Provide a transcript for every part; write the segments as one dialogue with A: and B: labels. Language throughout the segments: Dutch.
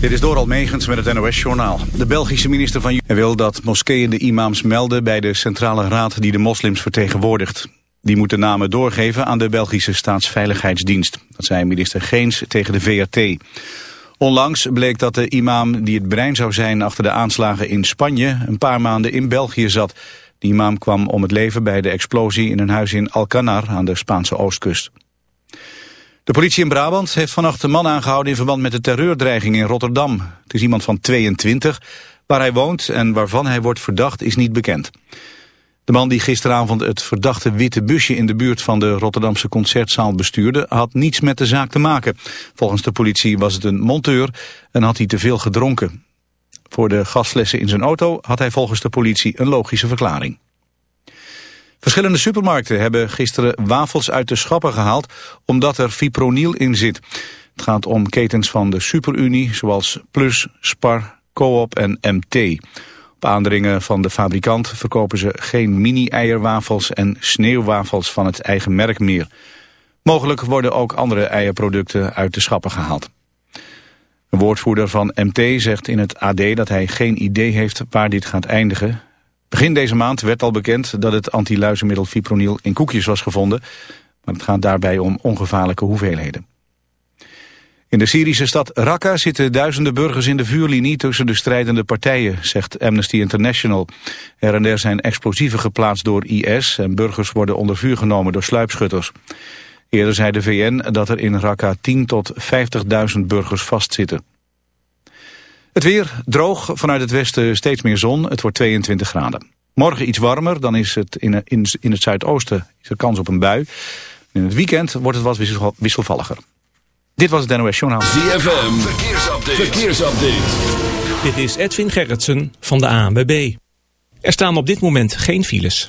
A: Dit is Doral Megens met het NOS-journaal. De Belgische minister van Justitie wil dat moskeeën de imams melden... bij de centrale raad die de moslims vertegenwoordigt. Die moet de namen doorgeven aan de Belgische staatsveiligheidsdienst. Dat zei minister Geens tegen de VRT. Onlangs bleek dat de imam die het brein zou zijn achter de aanslagen in Spanje... een paar maanden in België zat. De imam kwam om het leven bij de explosie in een huis in Alcanar aan de Spaanse oostkust. De politie in Brabant heeft vannacht een man aangehouden in verband met de terreurdreiging in Rotterdam. Het is iemand van 22. Waar hij woont en waarvan hij wordt verdacht is niet bekend. De man die gisteravond het verdachte witte busje in de buurt van de Rotterdamse concertzaal bestuurde had niets met de zaak te maken. Volgens de politie was het een monteur en had hij te veel gedronken. Voor de gasflessen in zijn auto had hij volgens de politie een logische verklaring. Verschillende supermarkten hebben gisteren wafels uit de schappen gehaald omdat er fipronil in zit. Het gaat om ketens van de Superunie zoals Plus, Spar, Coop en MT. Op aandringen van de fabrikant verkopen ze geen mini-eierwafels en sneeuwwafels van het eigen merk meer. Mogelijk worden ook andere eierproducten uit de schappen gehaald. Een woordvoerder van MT zegt in het AD dat hij geen idee heeft waar dit gaat eindigen. Begin deze maand werd al bekend dat het antiluizenmiddel fipronil in koekjes was gevonden. Maar het gaat daarbij om ongevaarlijke hoeveelheden. In de Syrische stad Raqqa zitten duizenden burgers in de vuurlinie tussen de strijdende partijen, zegt Amnesty International. Er en der zijn explosieven geplaatst door IS en burgers worden onder vuur genomen door sluipschutters. Eerder zei de VN dat er in Raqqa 10 tot 50.000 burgers vastzitten. Het weer droog, vanuit het westen steeds meer zon. Het wordt 22 graden. Morgen iets warmer, dan is het in, in, in het zuidoosten is er kans op een bui. In het weekend wordt het wat wisselvalliger. Dit was het NOS Journaal.
B: ZFM, verkeersupdate. verkeersupdate.
C: Dit is Edwin Gerritsen van de ANWB. Er staan op dit moment geen files.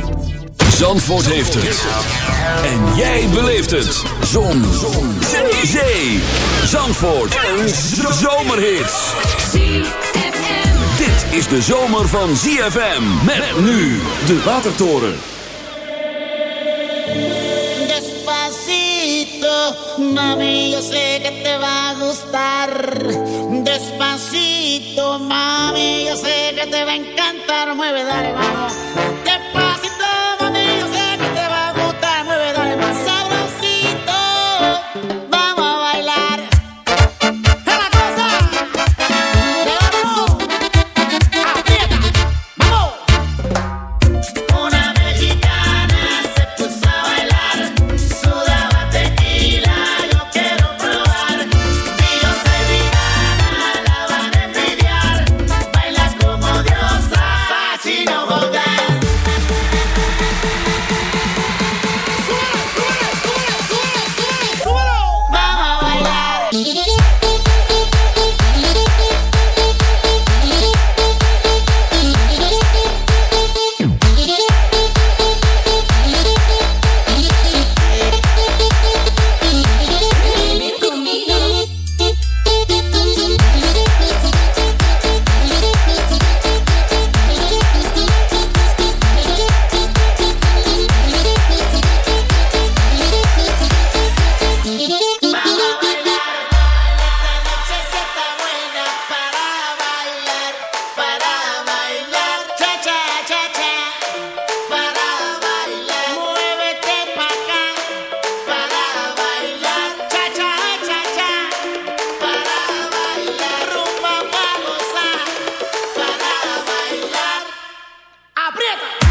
B: Zandvoort heeft het. En jij beleeft het. Zon. Zon. Zee. Zandvoort. Een zomerhit. Dit is de zomer van ZFM. Met nu de Watertoren.
D: Despacito, mami, yo sé que te va a gustar. Despacito, mami, yo sé que te va a encantar. Mueve, dale, vamos.
E: together.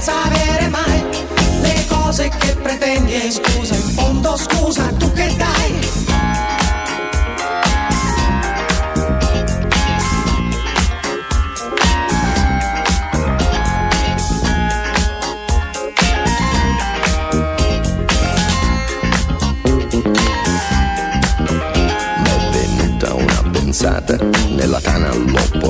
F: senza avere mai le cose che pretendi e scusa in fondo scusa tu che dai?
G: m'è una pensata, nella tana ho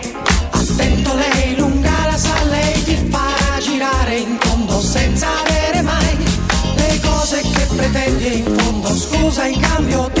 F: Pretendi in fondo. Scusa in cambio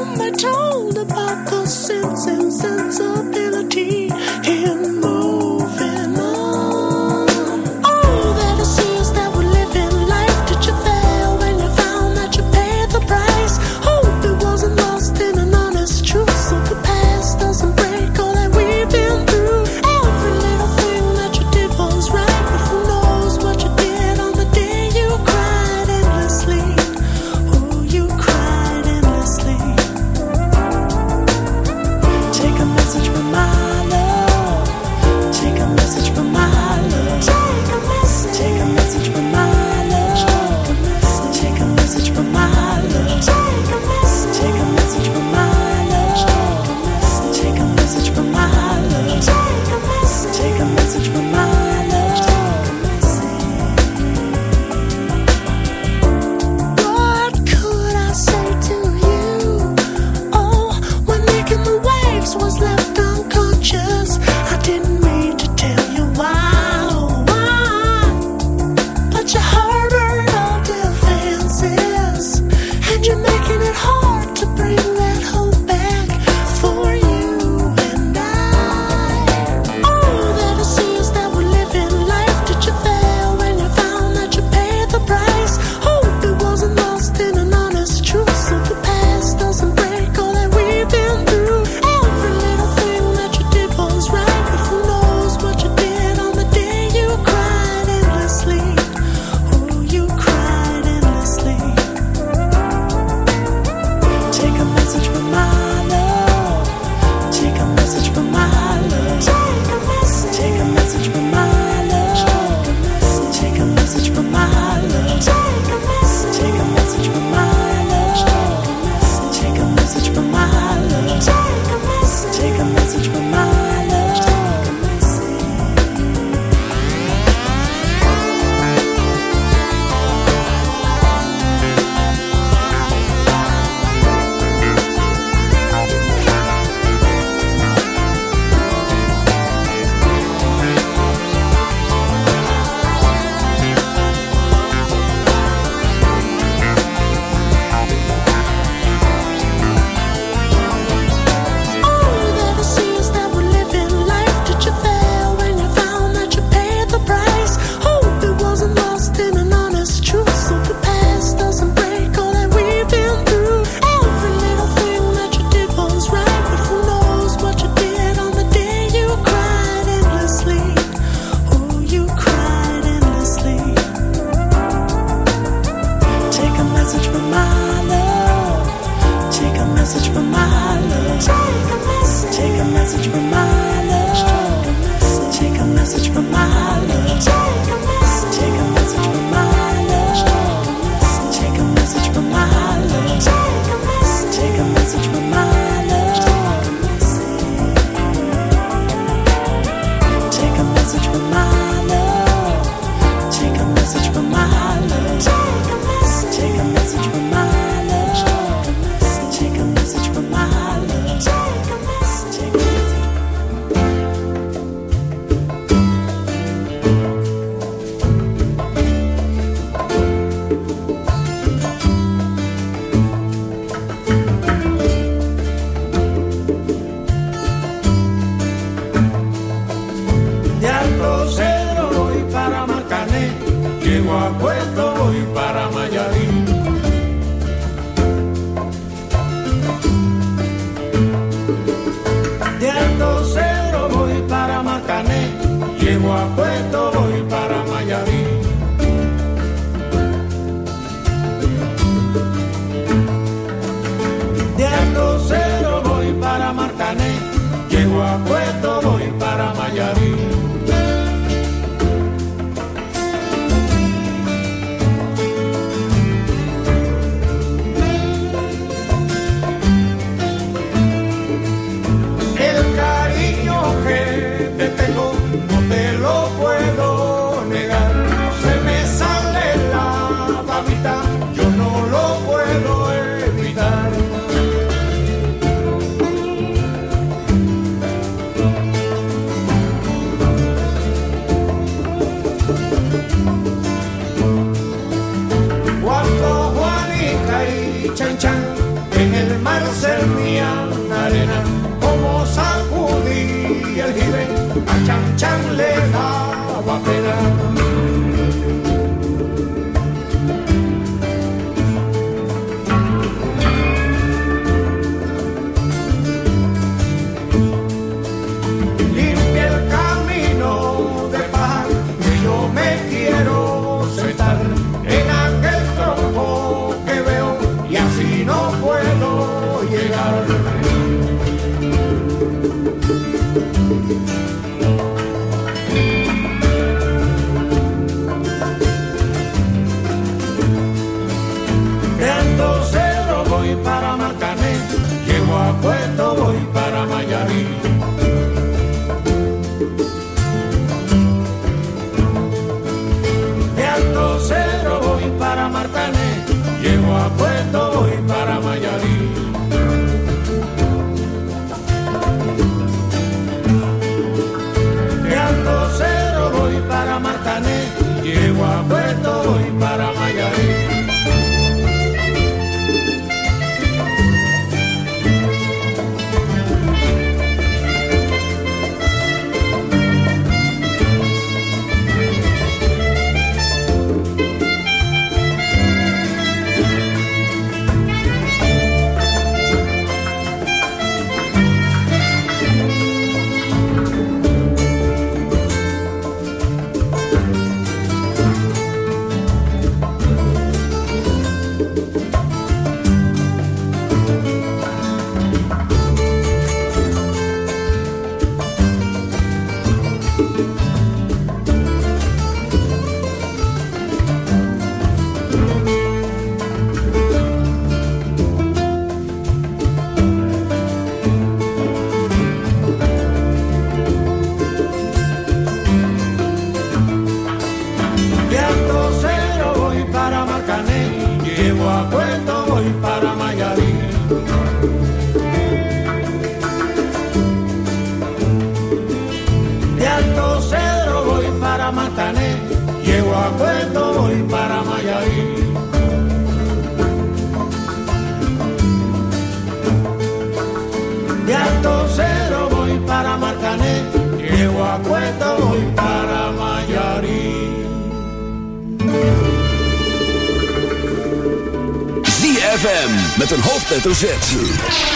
B: met een hoofdletter Z.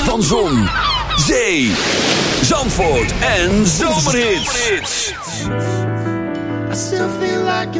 B: Van Zon, Zee, Zandvoort en Zomerhits.
H: I still feel like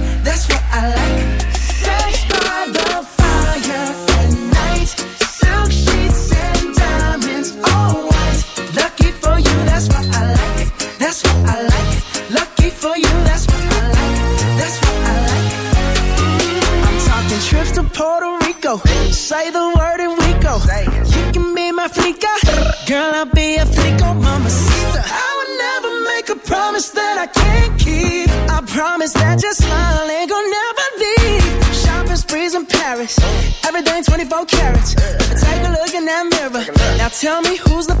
I: Tell me who's the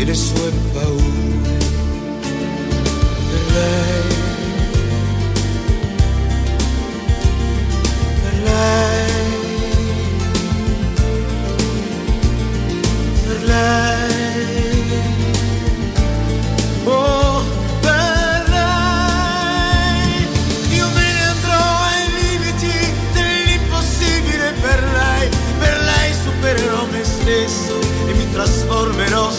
J: e le sue paure. Per lei, per lei.